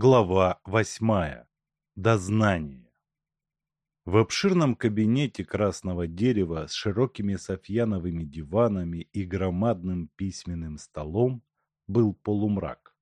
Глава восьмая. Дознание. В обширном кабинете красного дерева с широкими софьяновыми диванами и громадным письменным столом был полумрак.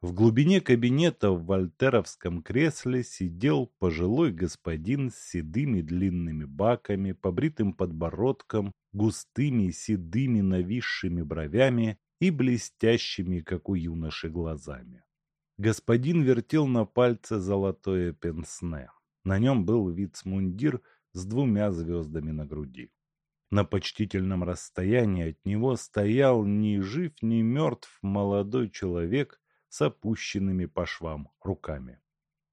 В глубине кабинета в вольтеровском кресле сидел пожилой господин с седыми длинными баками, побритым подбородком, густыми седыми нависшими бровями и блестящими, как у юноши, глазами. Господин вертел на пальце золотое пенсне. На нем был вицмундир с двумя звездами на груди. На почтительном расстоянии от него стоял ни жив, ни мертв молодой человек с опущенными по швам руками.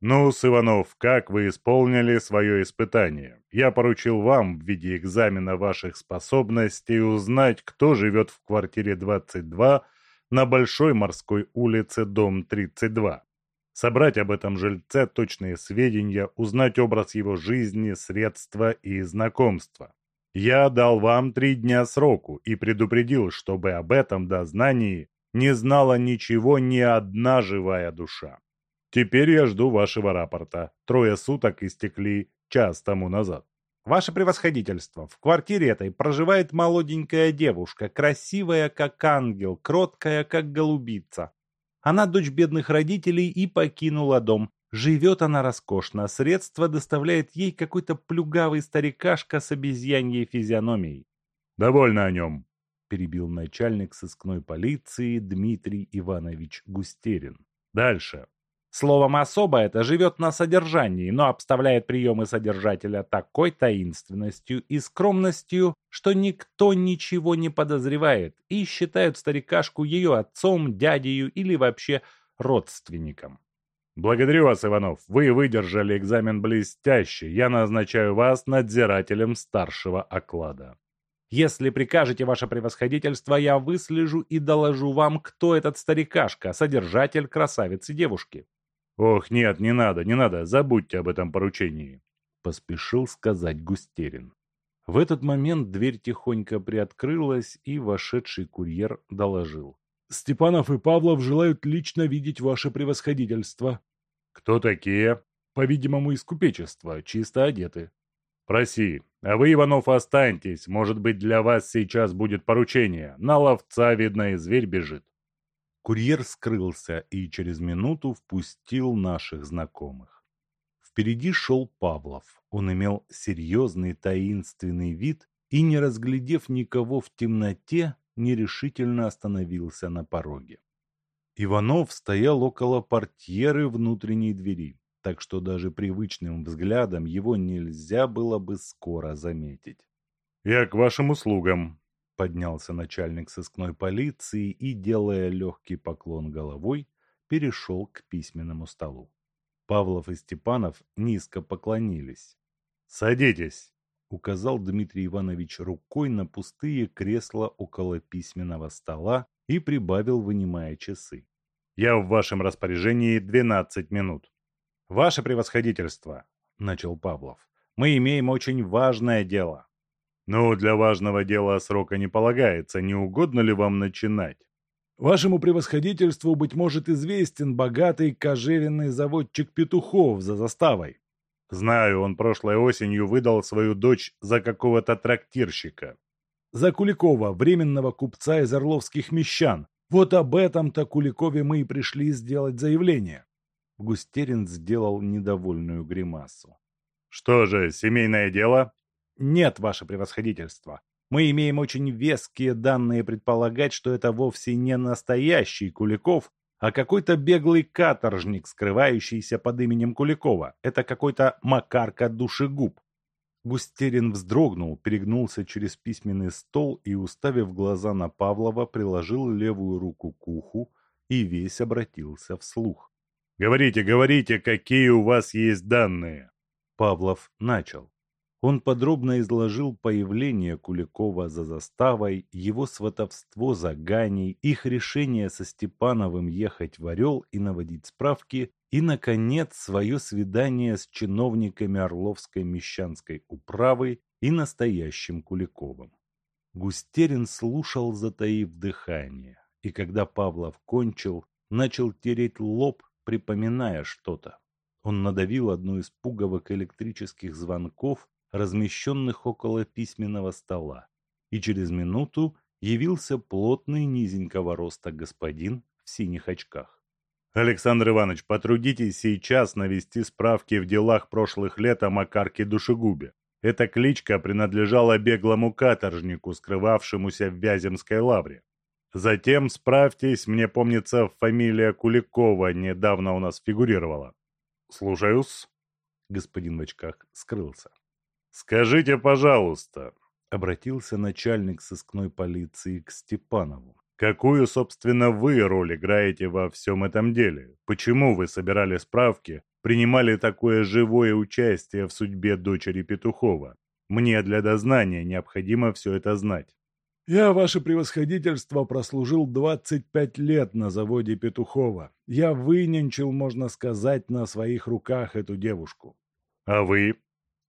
ну Иванов, как вы исполнили свое испытание? Я поручил вам в виде экзамена ваших способностей узнать, кто живет в квартире 22 на Большой морской улице, дом 32. Собрать об этом жильце точные сведения, узнать образ его жизни, средства и знакомства. Я дал вам три дня сроку и предупредил, чтобы об этом дознании не знала ничего ни одна живая душа. Теперь я жду вашего рапорта. Трое суток истекли час тому назад. Ваше превосходительство, в квартире этой проживает молоденькая девушка, красивая как ангел, кроткая как голубица. Она дочь бедных родителей и покинула дом. Живет она роскошно, средства доставляет ей какой-то плюгавый старикашка с обезьяньей физиономией. «Довольно о нем», – перебил начальник сыскной полиции Дмитрий Иванович Густерин. «Дальше». Словом, особо это живет на содержании, но обставляет приемы содержателя такой таинственностью и скромностью, что никто ничего не подозревает и считают старикашку ее отцом, дядею или вообще родственником. Благодарю вас, Иванов. Вы выдержали экзамен блестяще. Я назначаю вас надзирателем старшего оклада. Если прикажете, ваше превосходительство, я выслежу и доложу вам, кто этот старикашка, содержатель красавицы девушки. «Ох, нет, не надо, не надо, забудьте об этом поручении», — поспешил сказать Густерин. В этот момент дверь тихонько приоткрылась, и вошедший курьер доложил. «Степанов и Павлов желают лично видеть ваше превосходительство». «Кто такие?» «По-видимому, из купечества, чисто одеты». «Проси. А вы, Иванов, останьтесь. Может быть, для вас сейчас будет поручение. На ловца, видно, и зверь бежит». Курьер скрылся и через минуту впустил наших знакомых. Впереди шел Павлов. Он имел серьезный таинственный вид и, не разглядев никого в темноте, нерешительно остановился на пороге. Иванов стоял около портьеры внутренней двери, так что даже привычным взглядом его нельзя было бы скоро заметить. «Я к вашим услугам», Поднялся начальник сыскной полиции и, делая легкий поклон головой, перешел к письменному столу. Павлов и Степанов низко поклонились. «Садитесь!» — указал Дмитрий Иванович рукой на пустые кресла около письменного стола и прибавил, вынимая часы. «Я в вашем распоряжении двенадцать минут». «Ваше превосходительство!» — начал Павлов. «Мы имеем очень важное дело. «Ну, для важного дела срока не полагается. Не угодно ли вам начинать?» «Вашему превосходительству, быть может, известен богатый кожевенный заводчик Петухов за заставой». «Знаю, он прошлой осенью выдал свою дочь за какого-то трактирщика». «За Куликова, временного купца из Орловских мещан. Вот об этом-то Куликове мы и пришли сделать заявление». Густерин сделал недовольную гримасу. «Что же, семейное дело?» Нет, ваше превосходительство. Мы имеем очень веские данные предполагать, что это вовсе не настоящий Куликов, а какой-то беглый каторжник, скрывающийся под именем Куликова. Это какой-то Макарка Душегуб. Густерин вздрогнул, перегнулся через письменный стол и, уставив глаза на Павлова, приложил левую руку к уху и весь обратился вслух. «Говорите, говорите, какие у вас есть данные?» Павлов начал. Он подробно изложил появление Куликова за заставой, его сватовство за Ганей, их решение со Степановым ехать в Орел и наводить справки, и, наконец, свое свидание с чиновниками Орловской мещанской управы и настоящим Куликовым. Густерин слушал, затаив дыхание, и когда Павлов кончил, начал тереть лоб, припоминая что-то. Он надавил одну из пуговок электрических звонков, размещенных около письменного стола, и через минуту явился плотный низенького роста господин в синих очках. Александр Иванович, потрудитесь сейчас навести справки в делах прошлых лет о Макарке Душегубе. Эта кличка принадлежала беглому каторжнику, скрывавшемуся в Вяземской лавре. Затем справьтесь, мне помнится, фамилия Куликова недавно у нас фигурировала. Слушаюсь. Господин в очках скрылся. Скажите, пожалуйста, обратился начальник сыскной полиции к Степанову. Какую, собственно, вы роль играете во всем этом деле? Почему вы собирали справки, принимали такое живое участие в судьбе дочери Петухова? Мне для дознания необходимо все это знать. Я, ваше превосходительство, прослужил 25 лет на заводе Петухова. Я выненчил, можно сказать, на своих руках эту девушку. А вы?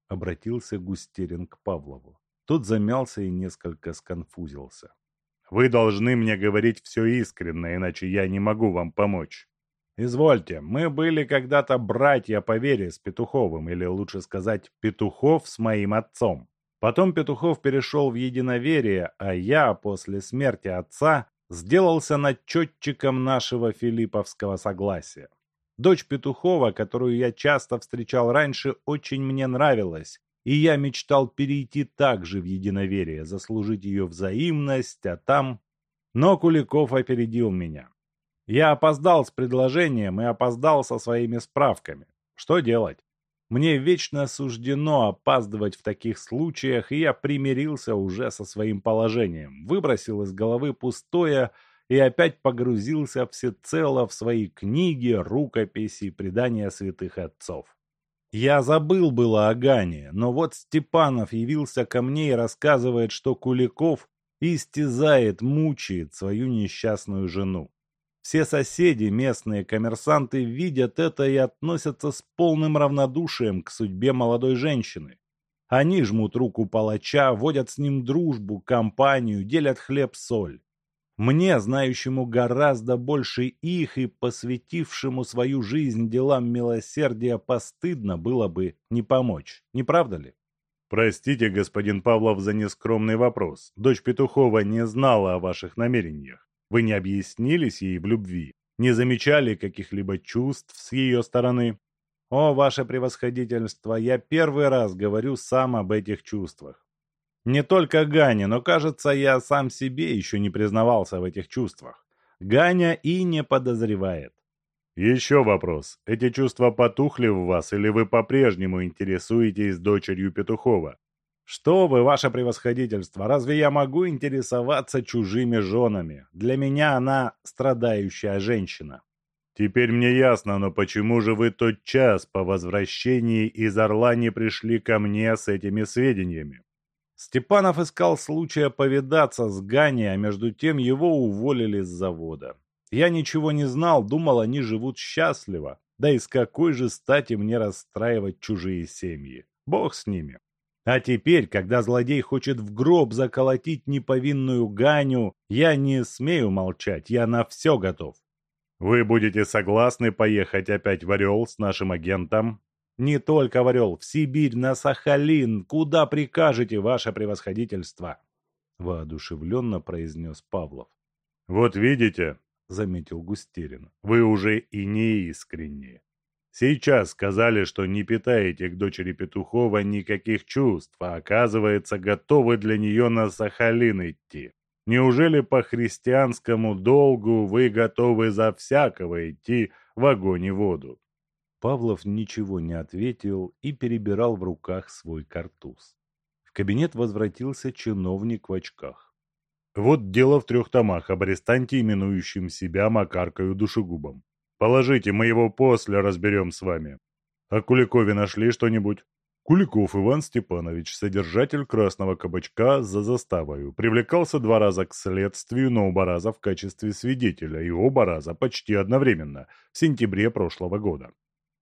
Обратился Густерин к Павлову. Тот замялся и несколько сконфузился. Вы должны мне говорить все искренне, иначе я не могу вам помочь. Извольте, мы были когда-то братья по вере с Петуховым, или лучше сказать, Петухов с моим отцом. Потом Петухов перешел в единоверие, а я после смерти отца сделался начетчиком нашего филипповского согласия. Дочь Петухова, которую я часто встречал раньше, очень мне нравилась, и я мечтал перейти также в единоверие, заслужить ее взаимность, а там... Но Куликов опередил меня. Я опоздал с предложением и опоздал со своими справками. Что делать? Мне вечно суждено опаздывать в таких случаях, и я примирился уже со своим положением, выбросил из головы пустое и опять погрузился всецело в свои книги, рукописи и предания святых отцов. Я забыл было о Гане, но вот Степанов явился ко мне и рассказывает, что Куликов истязает, мучает свою несчастную жену. Все соседи, местные коммерсанты, видят это и относятся с полным равнодушием к судьбе молодой женщины. Они жмут руку палача, водят с ним дружбу, компанию, делят хлеб-соль. Мне, знающему гораздо больше их и посвятившему свою жизнь делам милосердия, постыдно было бы не помочь. Не правда ли? Простите, господин Павлов, за нескромный вопрос. Дочь Петухова не знала о ваших намерениях. Вы не объяснились ей в любви? Не замечали каких-либо чувств с ее стороны? О, ваше превосходительство, я первый раз говорю сам об этих чувствах. Не только Ганя, но, кажется, я сам себе еще не признавался в этих чувствах. Ганя и не подозревает. Еще вопрос. Эти чувства потухли в вас, или вы по-прежнему интересуетесь дочерью Петухова? Что вы, ваше превосходительство, разве я могу интересоваться чужими женами? Для меня она страдающая женщина. Теперь мне ясно, но почему же вы тот час по возвращении из Орла не пришли ко мне с этими сведениями? Степанов искал случая повидаться с Ганей, а между тем его уволили с завода. Я ничего не знал, думал, они живут счастливо. Да и с какой же стати мне расстраивать чужие семьи? Бог с ними. А теперь, когда злодей хочет в гроб заколотить неповинную Ганю, я не смею молчать, я на все готов. Вы будете согласны поехать опять в Орел с нашим агентом? Не только в Орел, в Сибирь, на Сахалин, куда прикажете, ваше превосходительство!» Воодушевленно произнес Павлов. «Вот видите, — заметил Густерин, — вы уже и не искренне. Сейчас сказали, что не питаете к дочери Петухова никаких чувств, а оказывается, готовы для нее на Сахалин идти. Неужели по христианскому долгу вы готовы за всякого идти в огонь и воду? Павлов ничего не ответил и перебирал в руках свой картуз. В кабинет возвратился чиновник в очках. «Вот дело в трех томах об арестанте, именующем себя Макаркою Душегубом. Положите, мы его после разберем с вами. О Куликове нашли что-нибудь?» Куликов Иван Степанович, содержатель красного кабачка за заставою, привлекался два раза к следствию, но оба раза в качестве свидетеля и оба раза почти одновременно, в сентябре прошлого года.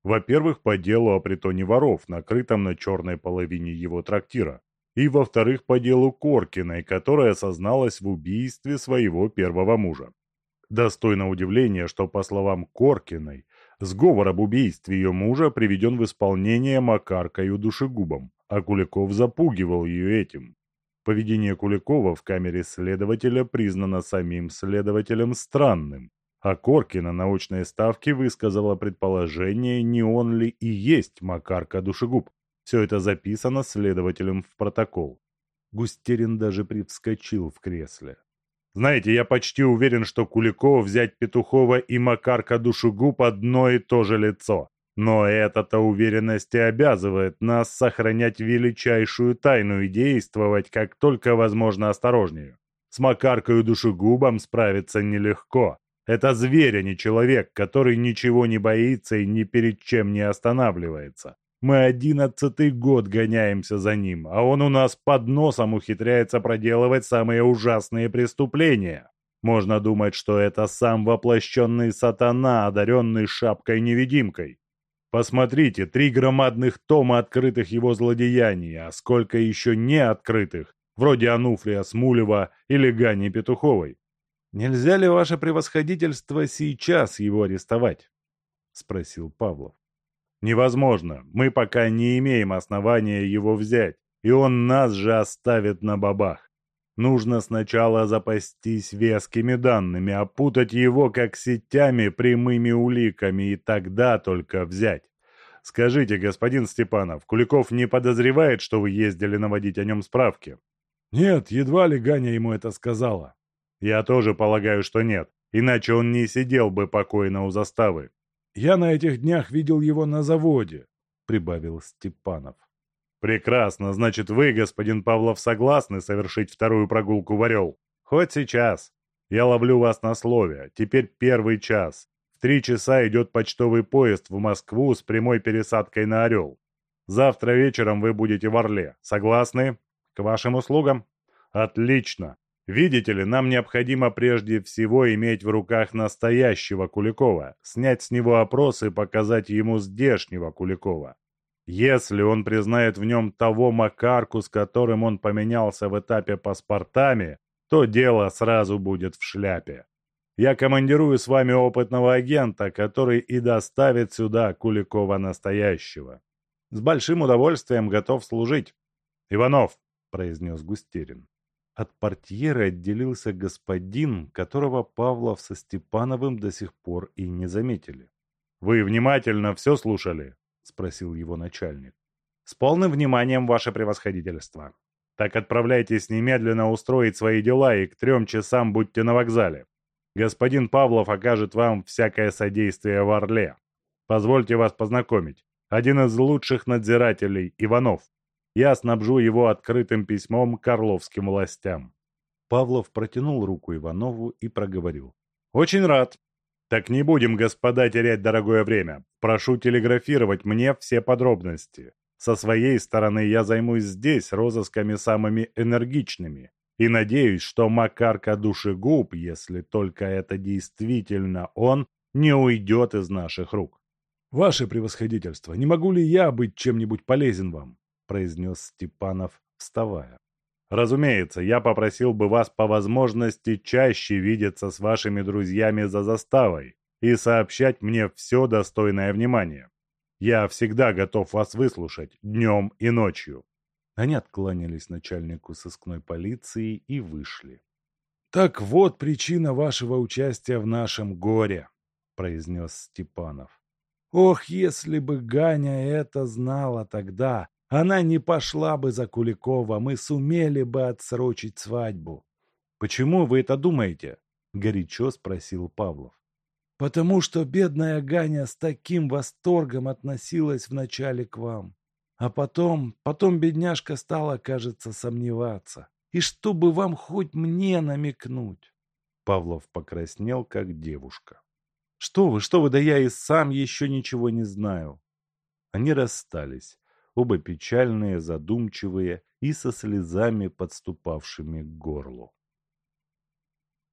Во-первых, по делу о притоне воров, накрытом на черной половине его трактира. И во-вторых, по делу Коркиной, которая созналась в убийстве своего первого мужа. Достойно удивления, что, по словам Коркиной, Сговор об убийстве ее мужа приведен в исполнение Макаркою душегубом, а Куликов запугивал ее этим. Поведение Куликова в камере следователя признано самим следователем странным, а Коркина на научной ставке высказала предположение, не он ли и есть Макарка душегуб. Все это записано следователем в протокол. Густерин даже привскочил в кресле. Знаете, я почти уверен, что Куликова взять Петухова и Макарка Душегуб одно и то же лицо. Но эта-то уверенность и обязывает нас сохранять величайшую тайну и действовать как только возможно осторожнее. С Макаркой Душегубом справиться нелегко. Это зверь, а не человек, который ничего не боится и ни перед чем не останавливается. Мы одиннадцатый год гоняемся за ним, а он у нас под носом ухитряется проделывать самые ужасные преступления. Можно думать, что это сам воплощенный сатана, одаренный шапкой-невидимкой. Посмотрите, три громадных тома открытых его злодеяний, а сколько еще не открытых, вроде Ануфрия Смулева или Гани Петуховой. «Нельзя ли ваше превосходительство сейчас его арестовать?» — спросил Павлов. Невозможно. Мы пока не имеем основания его взять, и он нас же оставит на бабах. Нужно сначала запастись вескими данными, опутать его как сетями прямыми уликами, и тогда только взять. Скажите, господин Степанов, Куликов не подозревает, что вы ездили наводить о нем справки? Нет, едва ли Ганя ему это сказала. Я тоже полагаю, что нет, иначе он не сидел бы покойно у заставы. Я на этих днях видел его на заводе», — прибавил Степанов. «Прекрасно. Значит, вы, господин Павлов, согласны совершить вторую прогулку в Орел? Хоть сейчас. Я ловлю вас на слове. Теперь первый час. В три часа идет почтовый поезд в Москву с прямой пересадкой на Орел. Завтра вечером вы будете в Орле. Согласны? К вашим услугам? Отлично. Видите ли, нам необходимо прежде всего иметь в руках настоящего Куликова, снять с него опрос и показать ему здешнего Куликова. Если он признает в нем того Макарку, с которым он поменялся в этапе паспортами, то дело сразу будет в шляпе. Я командирую с вами опытного агента, который и доставит сюда Куликова настоящего. С большим удовольствием готов служить. Иванов, произнес Густерин. От портьеры отделился господин, которого Павлов со Степановым до сих пор и не заметили. «Вы внимательно все слушали?» — спросил его начальник. «С полным вниманием, ваше превосходительство. Так отправляйтесь немедленно устроить свои дела и к трем часам будьте на вокзале. Господин Павлов окажет вам всякое содействие в Орле. Позвольте вас познакомить. Один из лучших надзирателей, Иванов. Я снабжу его открытым письмом к властям». Павлов протянул руку Иванову и проговорил. «Очень рад. Так не будем, господа, терять дорогое время. Прошу телеграфировать мне все подробности. Со своей стороны я займусь здесь розысками самыми энергичными. И надеюсь, что Макарка Душегуб, если только это действительно он, не уйдет из наших рук. Ваше превосходительство, не могу ли я быть чем-нибудь полезен вам? — произнес Степанов, вставая. «Разумеется, я попросил бы вас по возможности чаще видеться с вашими друзьями за заставой и сообщать мне все достойное внимание. Я всегда готов вас выслушать днем и ночью». Они откланялись начальнику сыскной полиции и вышли. «Так вот причина вашего участия в нашем горе», — произнес Степанов. «Ох, если бы Ганя это знала тогда, она не пошла бы за Куликова, мы сумели бы отсрочить свадьбу. «Почему вы это думаете?» — горячо спросил Павлов. «Потому что бедная Ганя с таким восторгом относилась вначале к вам. А потом, потом бедняжка стала, кажется, сомневаться. И чтобы вам хоть мне намекнуть». Павлов покраснел, как девушка. «Что вы, что вы, да я и сам еще ничего не знаю». Они расстались оба печальные, задумчивые и со слезами, подступавшими к горлу.